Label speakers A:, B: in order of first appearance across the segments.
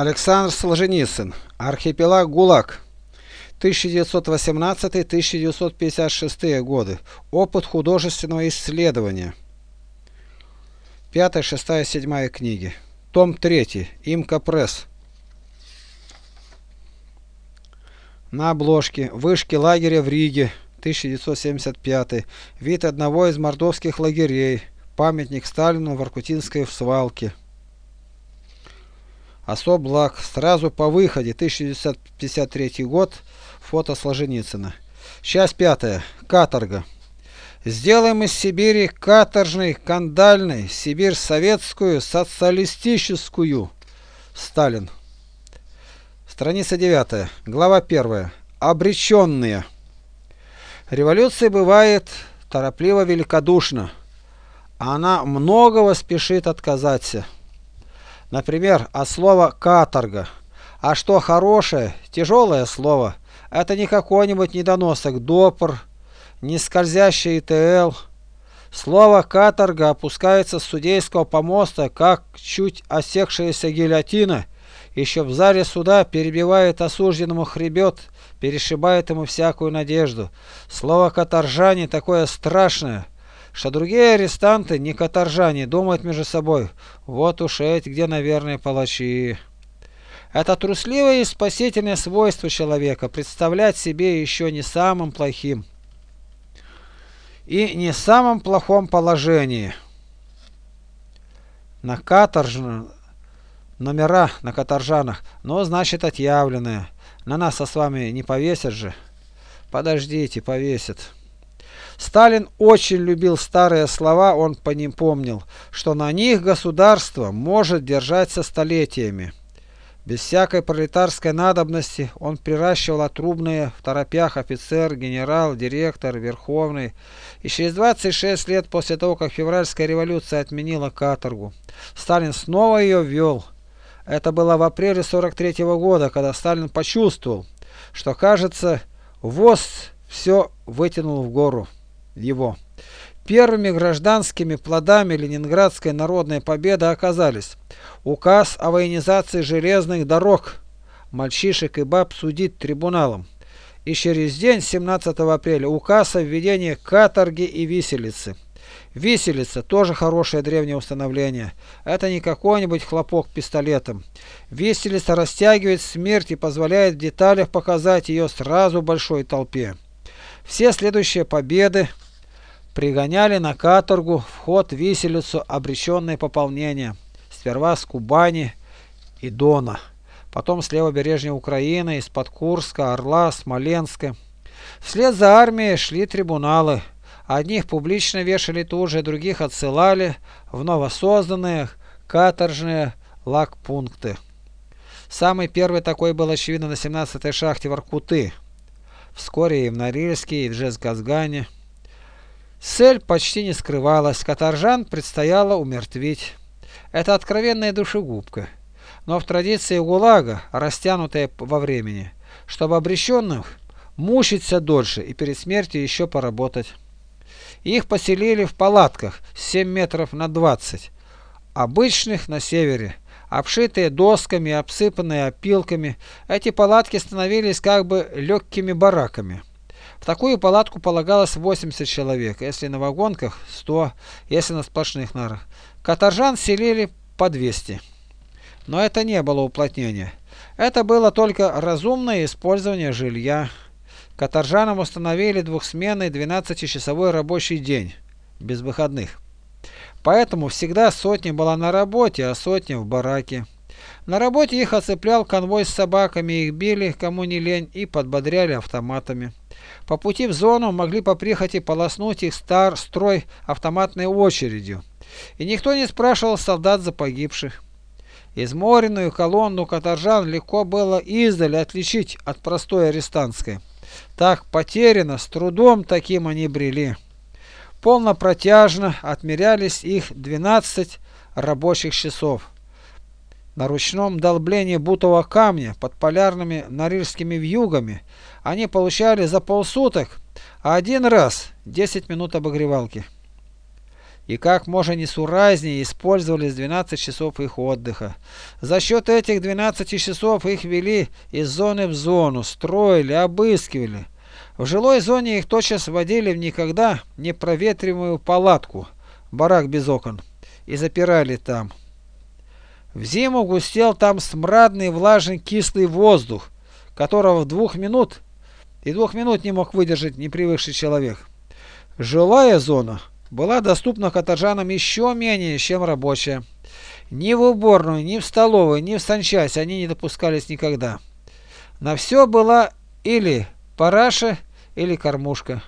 A: Александр Солженицын. Архипелаг ГУЛАГ. 1918-1956 годы. Опыт художественного исследования. 5, 6, 7 книги. Том 3. Имка Пресс. На обложке. Вышки лагеря в Риге. 1975. Вид одного из мордовских лагерей. Памятник Сталину в Аркутинской свалке. Особ благ. Сразу по выходе. 1953 год. Фото Солженицына. Часть пятая. Каторга. Сделаем из Сибири каторжной, кандальной, Сибирь советскую, социалистическую. Сталин. Страница 9. Глава 1. Обреченные. Революция бывает торопливо великодушна. Она многого спешит отказаться. Например, от слова «каторга». А что хорошее, тяжелое слово, это не какой-нибудь недоносок допр, не скользящий ИТЛ. Слово «каторга» опускается с судейского помоста, как чуть осекшаяся гильотина, еще в зале суда перебивает осужденному хребет, перешибает ему всякую надежду. Слово «каторжане» такое страшное – что другие арестанты, не каторжане, думают между собой, вот уж эти, где, наверное, палачи. Это трусливое и спасительное свойство человека представлять себе еще не самым плохим и не самом плохом положении. На каторжном номера на каторжанах, но значит отъявленные. На нас со с вами не повесят же. Подождите, повесят. Сталин очень любил старые слова, он по ним помнил, что на них государство может держаться столетиями. Без всякой пролетарской надобности он приращивал отрубные в торопях офицер, генерал, директор, верховный. И через 26 лет после того, как февральская революция отменила каторгу, Сталин снова ее ввел. Это было в апреле 43 -го года, когда Сталин почувствовал, что, кажется, ВОЗ все вытянул в гору его. Первыми гражданскими плодами Ленинградской народной победы оказались указ о военизации железных дорог, мальчишек и баб судить трибуналом, и через день, 17 апреля, указ о введении каторги и виселицы. Виселица тоже хорошее древнее установление. Это не какой-нибудь хлопок пистолетом. Виселица растягивает смерть и позволяет в деталях показать ее сразу большой толпе. Все следующие победы пригоняли на каторгу в виселицу обреченное пополнение. Сперва с Кубани и Дона, потом с левобережья Украины, из-под Курска, Орла, Смоленска. Вслед за армией шли трибуналы. Одних публично вешали тут других отсылали в новосозданные каторжные лагпункты. Самый первый такой был очевидно на 17-й шахте Воркуты. Вскоре и в Норильске, и в Жезказгане. Цель почти не скрывалась, каторжан предстояло умертвить. Это откровенная душегубка, но в традиции ГУЛАГа, растянутая во времени, чтобы обреченных мучиться дольше и перед смертью еще поработать. Их поселили в палатках 7 метров на 20, обычных на севере, обшитые досками, обсыпанные опилками. Эти палатки становились как бы легкими бараками. В такую палатку полагалось 80 человек, если на вагонках 100, если на сплошных нарах. Каторжан селили по 200. Но это не было уплотнение. Это было только разумное использование жилья. Каторжанам установили двухсменный 12-часовой рабочий день, без выходных. Поэтому всегда сотня была на работе, а сотня в бараке. На работе их оцеплял конвой с собаками, их били, кому не лень, и подбодряли автоматами. По пути в зону могли по прихоти полоснуть их стар строй автоматной очередью. И никто не спрашивал солдат за погибших. Изморенную колонну каторжан легко было издали отличить от простой арестантской. Так потеряно, с трудом таким они брели. Полнопротяжно отмерялись их 12 рабочих часов. На ручном долблении бутового камня под полярными норильскими вьюгами они получали за полсуток один раз 10 минут обогревалки. и как можно несуразнее использовались 12 часов их отдыха. За счет этих 12 часов их вели из зоны в зону, строили, обыскивали. В жилой зоне их тотчас вводили в никогда не проветриваемую палатку, барак без окон, и запирали там. В зиму густел там смрадный влажный кислый воздух, которого в двух минут и двух минут не мог выдержать непривыкший человек. Жилая зона была доступна каторжанам еще менее, чем рабочая. Ни в уборную, ни в столовую, ни в санчасть они не допускались никогда. На все была или параша, или кормушка.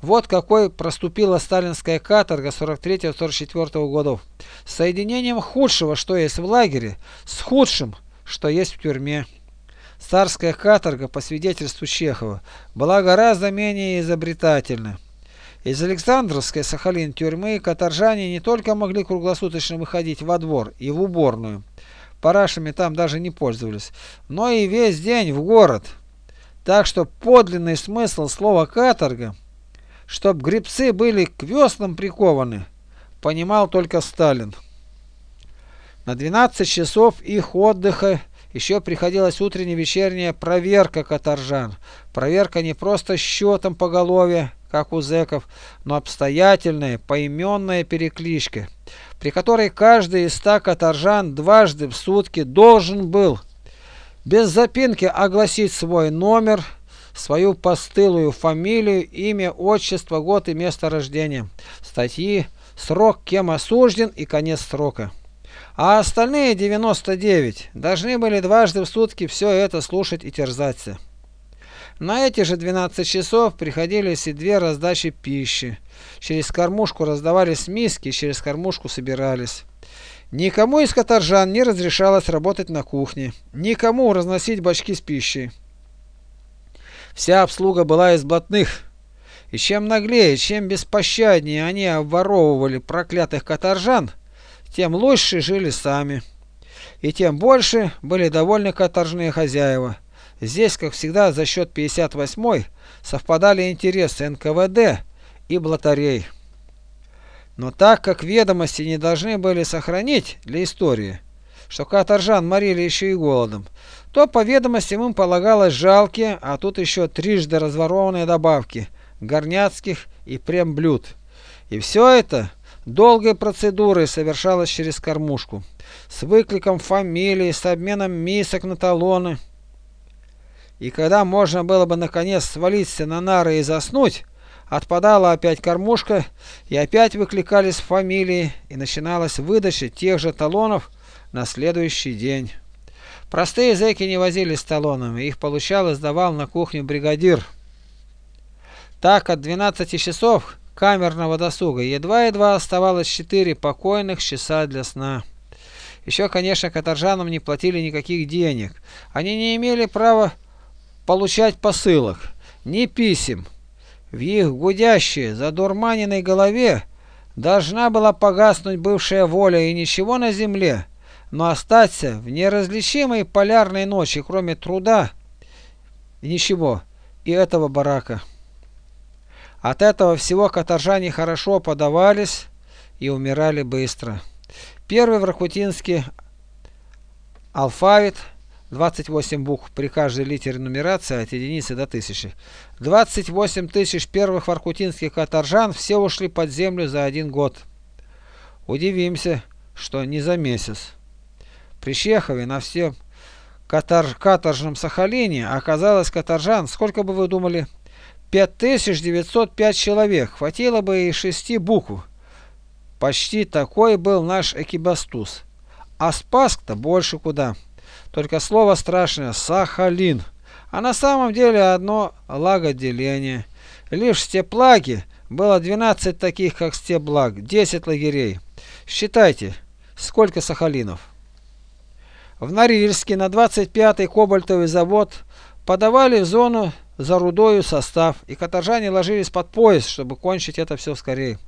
A: Вот какой проступила сталинская каторга 43-44 годов. С соединением худшего, что есть в лагере, с худшим, что есть в тюрьме. Царская каторга, по свидетельству Чехова, была гораздо менее изобретательна. Из Александровской Сахалин тюрьмы каторжане не только могли круглосуточно выходить во двор и в уборную, парашами там даже не пользовались, но и весь день в город. Так что подлинный смысл слова «каторга», чтоб грибцы были к веслам прикованы, понимал только Сталин. На 12 часов их отдыха еще приходилась утренняя вечерняя проверка каторжан. Проверка не просто счетом по голове, как у зэков, но обстоятельная, поименная перекличка, при которой каждый из ста каторжан дважды в сутки должен был без запинки огласить свой номер, свою постылую фамилию, имя, отчество, год и место рождения, статьи, срок, кем осужден и конец срока. А остальные 99 должны были дважды в сутки все это слушать и терзаться. На эти же 12 часов приходились и две раздачи пищи. Через кормушку раздавались миски, через кормушку собирались. Никому из каторжан не разрешалось работать на кухне, никому разносить бачки с пищей. Вся обслуга была из блатных. И чем наглее, чем беспощаднее они обворовывали проклятых каторжан, тем лучше жили сами. И тем больше были довольны каторжные хозяева. Здесь, как всегда, за счет 58-й совпадали интересы НКВД и блатарей. Но так как ведомости не должны были сохранить для истории, что каторжан морили еще и голодом, то по ведомостям им полагалось жалкие, а тут еще трижды разворованные добавки горняцких и премблюд. И все это долгой процедурой совершалось через кормушку, с выкликом фамилии, с обменом мисок на талоны. И когда можно было бы наконец свалиться на нары и заснуть, отпадала опять кормушка, и опять выкликались фамилии, и начиналась выдача тех же талонов на следующий день. Простые зэки не возились с талонами, их получал и сдавал на кухню бригадир. Так от 12 часов камерного досуга едва-едва оставалось 4 покойных часа для сна. Еще, конечно, каторжанам не платили никаких денег. Они не имели права получать посылок, ни писем. В их гудящей, задурманенной голове должна была погаснуть бывшая воля и ничего на земле, но остаться в неразличимой полярной ночи, кроме труда, ничего, и этого барака. От этого всего каторжане хорошо подавались и умирали быстро. Первый в Ракутинске алфавит – 28 букв при каждой литере нумерации от единицы до тысячи. 28 тысяч первых воркутинских каторжан все ушли под землю за один год. Удивимся, что не за месяц. При Чехове на всем катар каторжном Сахалине оказалось каторжан, сколько бы вы думали? 5905 человек, хватило бы и шести букв. Почти такой был наш экибастуз. А Спаск-то больше куда. Только слово страшное «Сахалин». А на самом деле одно лагоделение. Лишь в Степлаге было 12 таких, как Стеблаг, 10 лагерей. Считайте, сколько Сахалинов. В Норильске на 25-й кобальтовый завод подавали в зону за рудою состав, и каторжане ложились под пояс, чтобы кончить это все скорее.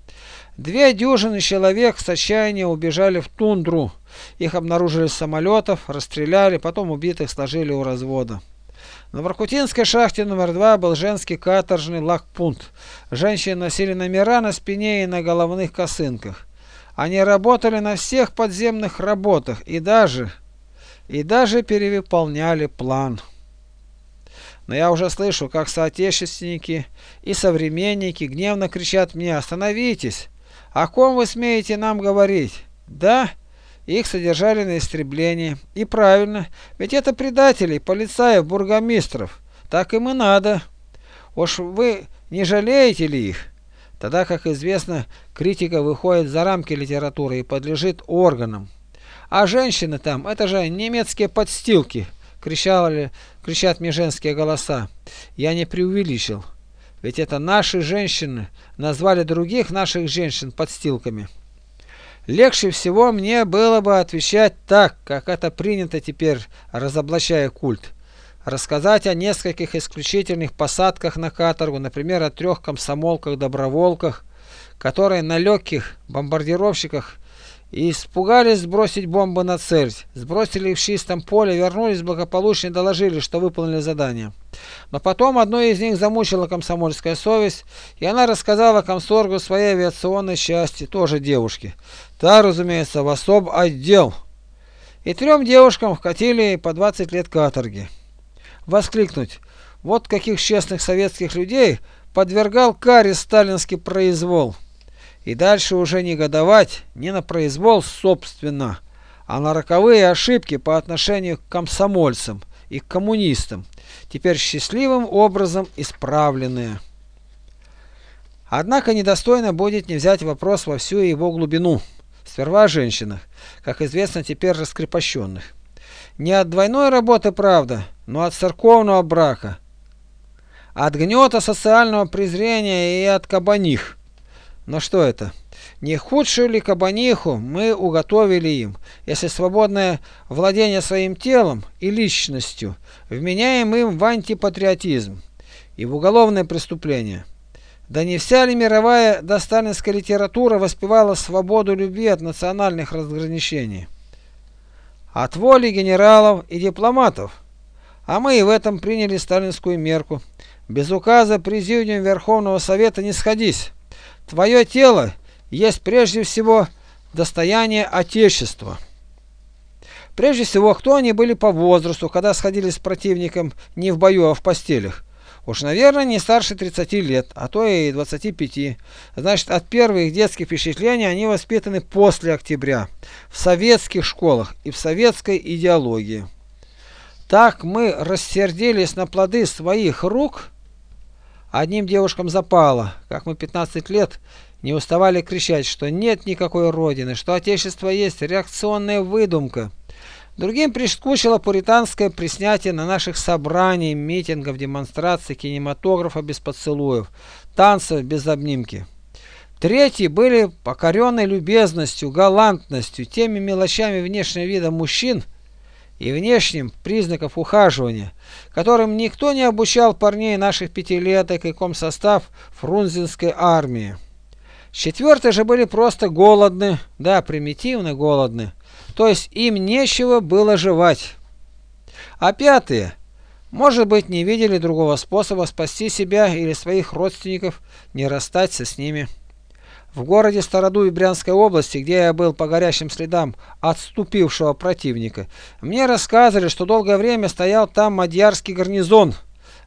A: Две дюжины человек с отчаяния убежали в тундру. Их обнаружили с самолетов, расстреляли, потом убитых сложили у развода. На Воркутинской шахте номер два был женский каторжный лагпункт. Женщины носили номера на спине и на головных косынках. Они работали на всех подземных работах и даже, и даже перевыполняли план. Но я уже слышу, как соотечественники и современники гневно кричат мне «Остановитесь! О ком вы смеете нам говорить?» Да, их содержали на истреблении. И правильно, ведь это предатели, полицаев, бургомистров. Так им и надо. Уж вы не жалеете ли их? Тогда, как известно, критика выходит за рамки литературы и подлежит органам. А женщины там, это же немецкие подстилки, кричали, кричат мне женские голоса. Я не преувеличил. Ведь это наши женщины назвали других наших женщин подстилками. Легче всего мне было бы отвечать так, как это принято теперь, разоблачая культ. Рассказать о нескольких исключительных посадках на каторгу, например, о трех комсомолках-доброволках, которые на легких бомбардировщиках испугались сбросить бомбы на цель, сбросили их в чистом поле, вернулись благополучно и доложили, что выполнили задание. Но потом одной из них замучила комсомольская совесть, и она рассказала комсоргу своей авиационной части, тоже девушке. Та, разумеется, в особ отдел. И трем девушкам вкатили по 20 лет каторги воскликнуть «Вот каких честных советских людей подвергал каре сталинский произвол!» И дальше уже негодовать не на произвол собственно, а на роковые ошибки по отношению к комсомольцам и к коммунистам, теперь счастливым образом исправленные. Однако недостойно будет не взять вопрос во всю его глубину. Сперва о женщинах, как известно теперь раскрепощенных. Не от двойной работы, правда, но от церковного брака. От гнета социального презрения и от кабаних. Но что это? Не худшую ли кабаниху мы уготовили им, если свободное владение своим телом и личностью вменяем им в антипатриотизм и в уголовное преступление? Да не вся ли мировая досталинская литература воспевала свободу любви от национальных разграничений? от воли генералов и дипломатов. А мы и в этом приняли сталинскую мерку. Без указа Президиум Верховного Совета не сходись. Твое тело есть прежде всего достояние Отечества. Прежде всего, кто они были по возрасту, когда сходились с противником не в бою, а в постелях? Уж, наверное, не старше 30 лет, а то и 25. Значит, от первых детских впечатлений они воспитаны после октября, в советских школах и в советской идеологии. Так мы рассердились на плоды своих рук. Одним девушкам запало, как мы 15 лет не уставали кричать, что нет никакой родины, что отечество есть реакционная выдумка. Другим прискучило пуританское приснятие на наших собраниях, митингов, демонстраций, кинематографа без поцелуев, танцев без обнимки. Третьи были покорены любезностью, галантностью, теми мелочами внешнего вида мужчин и внешним признаков ухаживания, которым никто не обучал парней наших пятилеток и комсостав фрунзенской армии. Четвертые же были просто голодны, да, примитивно голодны, то есть им нечего было жевать. А пятые, может быть, не видели другого способа спасти себя или своих родственников, не расстаться с ними. В городе Стародубе Брянской области, где я был по горящим следам отступившего противника, мне рассказывали, что долгое время стоял там мадьярский гарнизон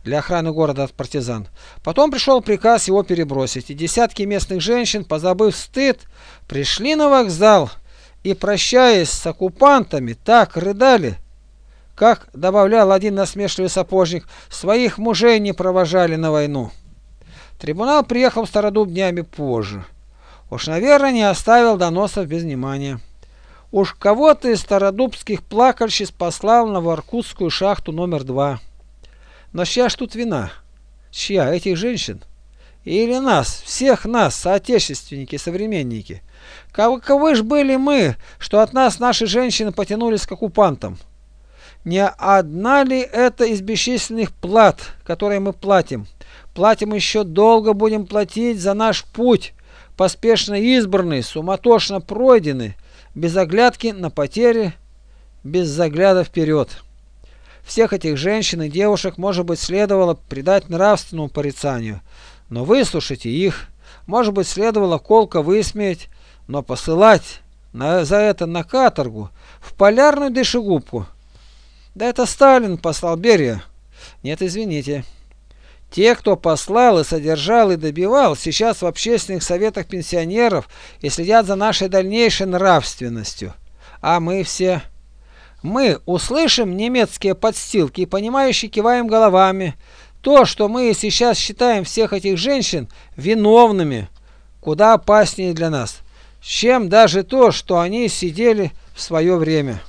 A: для охраны города от партизан. Потом пришел приказ его перебросить, и десятки местных женщин, позабыв стыд, пришли на вокзал и, прощаясь с оккупантами, так рыдали, как добавлял один насмешливый сапожник, своих мужей не провожали на войну. Трибунал приехал в Стародуб днями позже. Уж, наверное, не оставил доносов без внимания. Уж кого-то из стародубских плакальщиц послал на Воркутскую шахту номер два. Но чья ж тут вина? Чья? Этих женщин? Или нас, всех нас, соотечественники, современники? Каковы ж были мы, что от нас наши женщины потянулись к оккупантам? Не одна ли это из бесчисленных плат, которые мы платим? Платим еще долго будем платить за наш путь, поспешно избранный, суматошно пройденный, без оглядки на потери, без загляда вперед. Всех этих женщин и девушек, может быть, следовало предать нравственному порицанию, но выслушайте их, может быть, следовало колко высмеять, Но посылать на, за это на каторгу, в полярную душегубку. Да это Сталин послал Берия. Нет, извините. Те, кто послал и содержал и добивал, сейчас в общественных советах пенсионеров и следят за нашей дальнейшей нравственностью. А мы все... Мы услышим немецкие подстилки и понимающие киваем головами. То, что мы сейчас считаем всех этих женщин виновными, куда опаснее для нас, чем даже то, что они сидели в свое время.